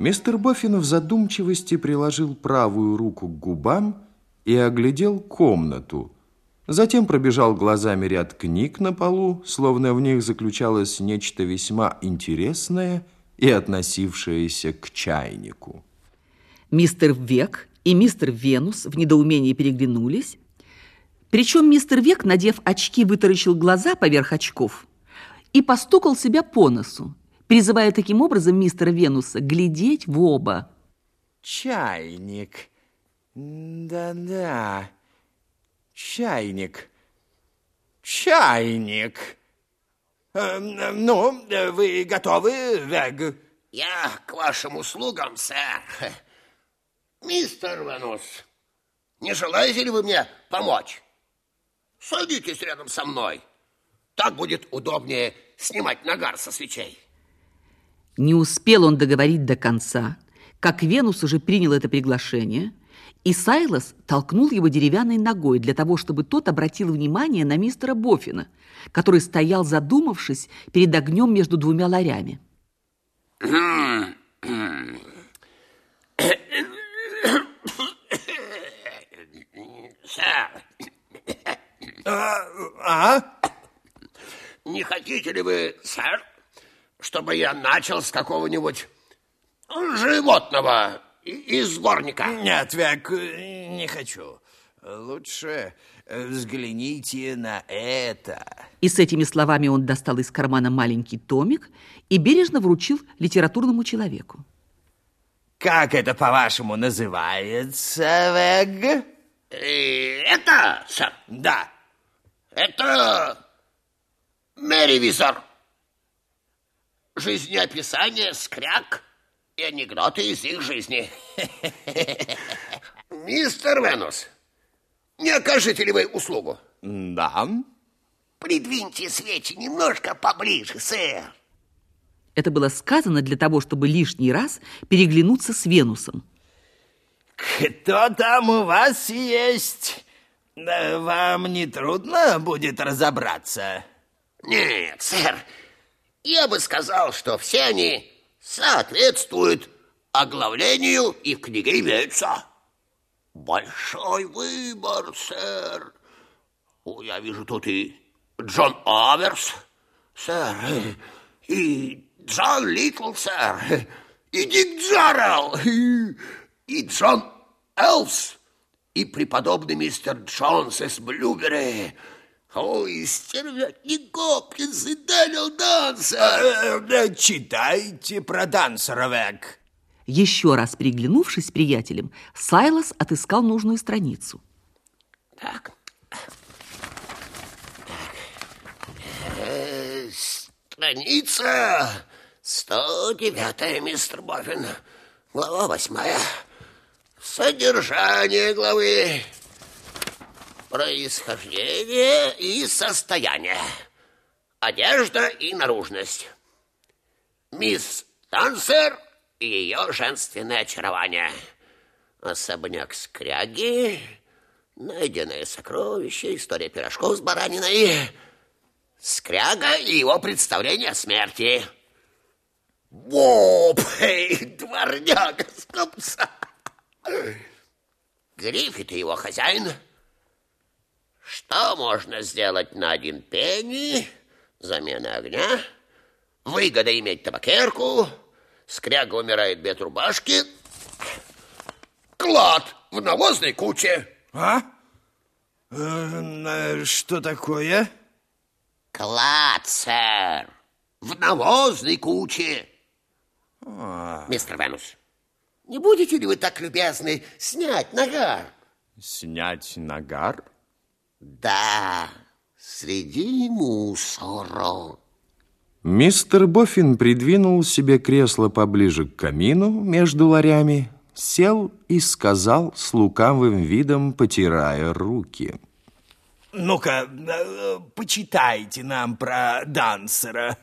Мистер Боффин в задумчивости приложил правую руку к губам и оглядел комнату. Затем пробежал глазами ряд книг на полу, словно в них заключалось нечто весьма интересное и относившееся к чайнику. Мистер Век и мистер Венус в недоумении переглянулись. Причем мистер Век, надев очки, вытаращил глаза поверх очков и постукал себя по носу призывая таким образом мистера Венуса глядеть в оба. Чайник. Да-да. Чайник. Чайник. Э, ну, вы готовы, Вег? Я к вашим услугам, сэр. Мистер Венус, не желаете ли вы мне помочь? Садитесь рядом со мной. Так будет удобнее снимать нагар со свечей. Не успел он договорить до конца, как Венус уже принял это приглашение, и Сайлос толкнул его деревянной ногой для того, чтобы тот обратил внимание на мистера Боффина, который стоял, задумавшись, перед огнем между двумя ларями. А? не хотите ли вы, сэр, чтобы я начал с какого-нибудь животного из сборника. Нет, Век, не хочу. Лучше взгляните на это. И с этими словами он достал из кармана маленький томик и бережно вручил литературному человеку. Как это, по-вашему, называется, Вег? И это, сэр? Да. Это Меривизор жизнеописание скряк и анекдоты из их жизни. Мистер Венус, не окажете ли вы услугу? Да. Придвиньте свечи немножко поближе, сэр. Это было сказано для того, чтобы лишний раз переглянуться с Венусом. Кто там у вас есть? Вам не трудно будет разобраться? Нет, сэр, я бы сказал, что все они соответствуют оглавлению и в книге имеются. Большой выбор, сэр. О, я вижу тут и Джон Аверс, сэр, и Джон Литл, сэр, и Дик Джаррелл, и, и Джон Элс, и преподобный мистер Джонс из Блюбери, Ой, стервятник Гопкинс и Дэниел Дансер. Э, э, читайте про Дансера, Вегг. Еще раз переглянувшись с приятелем, Сайлас отыскал нужную страницу. Так. Э, страница 109, мистер Боффин. Глава восьмая. Содержание главы происхождение и состояние, одежда и наружность. Мисс Тансер и ее женственное очарование. Особняк скряги, найденное сокровище, история пирожков с бараниной, скряга и его представление о смерти. Воп, эй, дворняга с копса. Гриффит и его хозяин – что можно сделать на один пенни? Замена огня. Выгода иметь табакерку. Скряга умирает без рубашки. Клад в навозной куче. А? Э, что такое? Клад, сэр. В навозной куче. А. Мистер Венус, не будете ли вы так любезны снять нагар? Снять нагар? Да, среди мусора. Мистер Боффин придвинул себе кресло поближе к камину между ларями, сел и сказал с лукавым видом, потирая руки. Ну-ка, э, почитайте нам про Дансера.